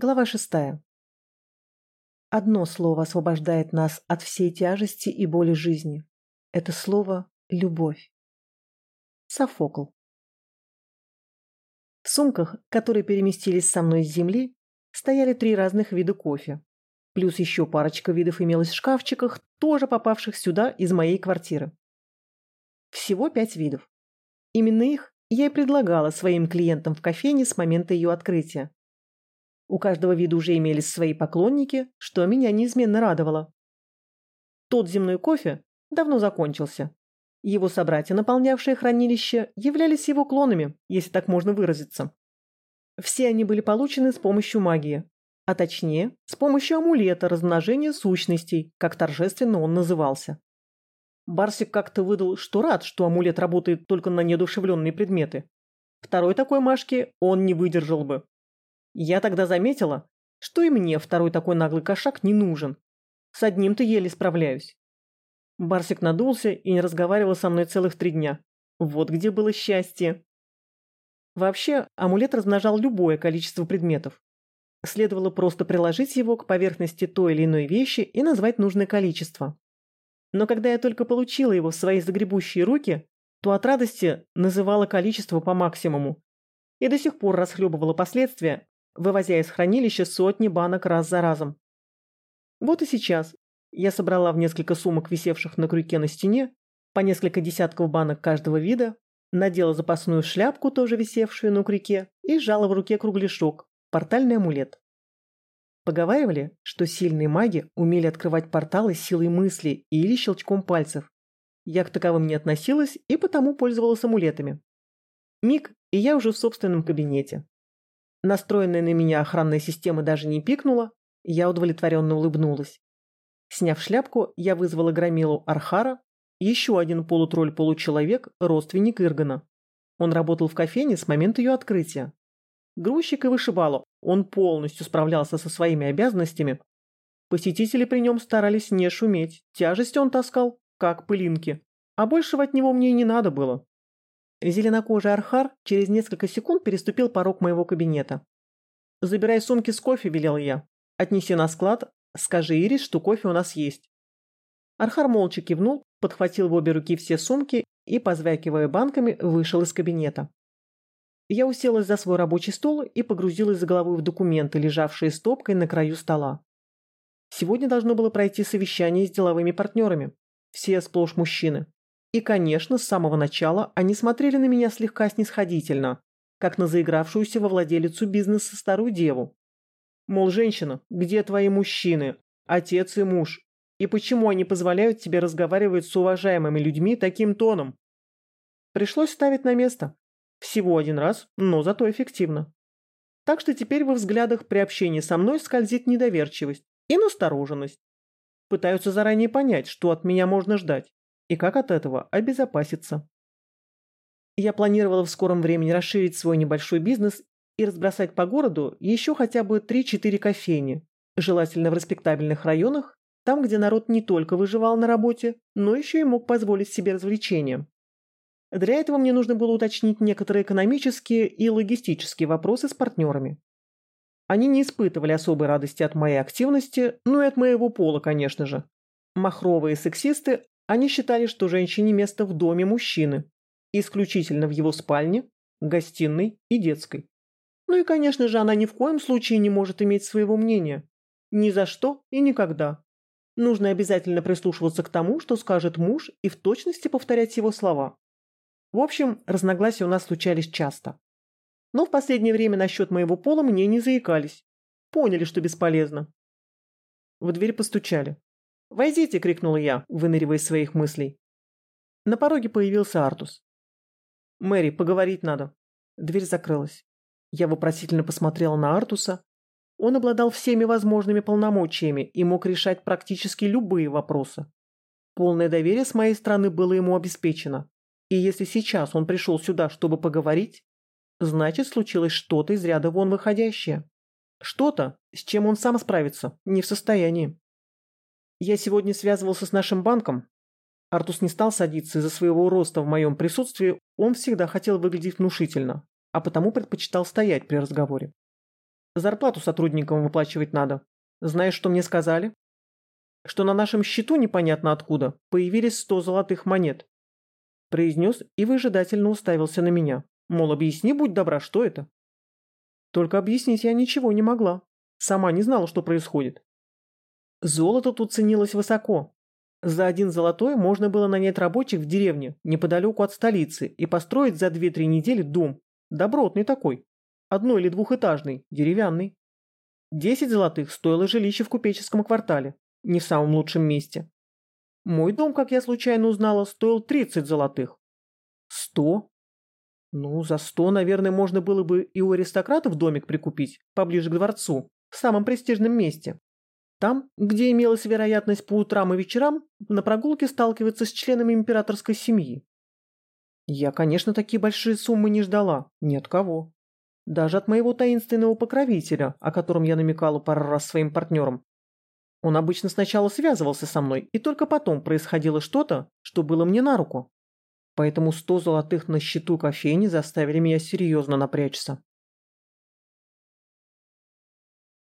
Глава шестая. Одно слово освобождает нас от всей тяжести и боли жизни. Это слово «любовь». Софокл. В сумках, которые переместились со мной с земли, стояли три разных вида кофе. Плюс еще парочка видов имелась в шкафчиках, тоже попавших сюда из моей квартиры. Всего пять видов. Именно их я и предлагала своим клиентам в кофейне с момента ее открытия. У каждого вида уже имелись свои поклонники, что меня неизменно радовало. Тот земной кофе давно закончился. Его собратья, наполнявшие хранилище, являлись его клонами, если так можно выразиться. Все они были получены с помощью магии, а точнее, с помощью амулета размножения сущностей, как торжественно он назывался. Барсик как-то выдал, что рад, что амулет работает только на неодушевленные предметы. Второй такой Машки он не выдержал бы. Я тогда заметила, что и мне второй такой наглый кошак не нужен. С одним-то еле справляюсь. Барсик надулся и не разговаривал со мной целых три дня. Вот где было счастье. Вообще, амулет размножал любое количество предметов. Следовало просто приложить его к поверхности той или иной вещи и назвать нужное количество. Но когда я только получила его в свои загребущие руки, то от радости называла количество по максимуму и до сих пор расхлебывала последствия, вывозя из хранилища сотни банок раз за разом. Вот и сейчас я собрала в несколько сумок, висевших на крюке на стене, по несколько десятков банок каждого вида, надела запасную шляпку, тоже висевшую на крюке, и сжала в руке кругляшок, портальный амулет. Поговаривали, что сильные маги умели открывать порталы силой мысли или щелчком пальцев. Я к таковым не относилась и потому пользовалась амулетами. Миг, и я уже в собственном кабинете. Настроенная на меня охранная система даже не пикнула, я удовлетворенно улыбнулась. Сняв шляпку, я вызвала громилу Архара, еще один полутролль-получеловек, родственник Иргана. Он работал в кофейне с момента ее открытия. Грузчик и вышибало, он полностью справлялся со своими обязанностями. Посетители при нем старались не шуметь, тяжесть он таскал, как пылинки, а большего от него мне и не надо было. Зеленокожий Архар через несколько секунд переступил порог моего кабинета. «Забирай сумки с кофе», – велел я. «Отнеси на склад, скажи Ирис, что кофе у нас есть». Архар молча кивнул, подхватил в обе руки все сумки и, позвякивая банками, вышел из кабинета. Я уселась за свой рабочий стол и погрузилась за головой в документы, лежавшие стопкой на краю стола. Сегодня должно было пройти совещание с деловыми партнерами. Все сплошь мужчины. И, конечно, с самого начала они смотрели на меня слегка снисходительно, как на заигравшуюся во владелицу бизнеса старую деву. Мол, женщина, где твои мужчины, отец и муж? И почему они позволяют тебе разговаривать с уважаемыми людьми таким тоном? Пришлось ставить на место. Всего один раз, но зато эффективно. Так что теперь во взглядах при общении со мной скользит недоверчивость и настороженность. Пытаются заранее понять, что от меня можно ждать, и как от этого обезопаситься. Я планировала в скором времени расширить свой небольшой бизнес и разбросать по городу еще хотя бы 3-4 кофейни, желательно в респектабельных районах, там, где народ не только выживал на работе, но еще и мог позволить себе развлечения. Для этого мне нужно было уточнить некоторые экономические и логистические вопросы с партнерами. Они не испытывали особой радости от моей активности, ну и от моего пола, конечно же. Махровые сексисты, они считали, что женщине место в доме мужчины, исключительно в его спальне, гостиной и детской. Ну и, конечно же, она ни в коем случае не может иметь своего мнения. Ни за что и никогда. Нужно обязательно прислушиваться к тому, что скажет муж, и в точности повторять его слова. В общем, разногласия у нас случались часто. Но в последнее время насчет моего пола мне не заикались. Поняли, что бесполезно. В дверь постучали. «Войдите!» – крикнула я, выныривая из своих мыслей. На пороге появился Артус. «Мэри, поговорить надо». Дверь закрылась. Я вопросительно посмотрела на Артуса. Он обладал всеми возможными полномочиями и мог решать практически любые вопросы. Полное доверие с моей стороны было ему обеспечено. И если сейчас он пришел сюда, чтобы поговорить, значит, случилось что-то из ряда вон выходящее. Что-то, с чем он сам справиться не в состоянии. Я сегодня связывался с нашим банком. Артус не стал садиться из-за своего роста в моем присутствии, он всегда хотел выглядеть внушительно, а потому предпочитал стоять при разговоре. Зарплату сотрудникам выплачивать надо. Знаешь, что мне сказали? Что на нашем счету непонятно откуда появились сто золотых монет. Произнес и выжидательно уставился на меня. Мол, объясни, будь добра, что это? Только объяснить я ничего не могла. Сама не знала, что происходит. Золото тут ценилось высоко. За один золотой можно было нанять рабочих в деревне, неподалеку от столицы, и построить за 2-3 недели дом. Добротный такой. Одно- или двухэтажный, деревянный. Десять золотых стоило жилище в купеческом квартале, не в самом лучшем месте. Мой дом, как я случайно узнала, стоил 30 золотых. Сто? Ну, за сто, наверное, можно было бы и у аристократов домик прикупить, поближе к дворцу, в самом престижном месте. Там, где имелась вероятность по утрам и вечерам на прогулке сталкиваться с членами императорской семьи. Я, конечно, такие большие суммы не ждала, ни от кого. Даже от моего таинственного покровителя, о котором я намекала пару раз своим партнерам. Он обычно сначала связывался со мной, и только потом происходило что-то, что было мне на руку. Поэтому сто золотых на счету кофейни заставили меня серьезно напрячься.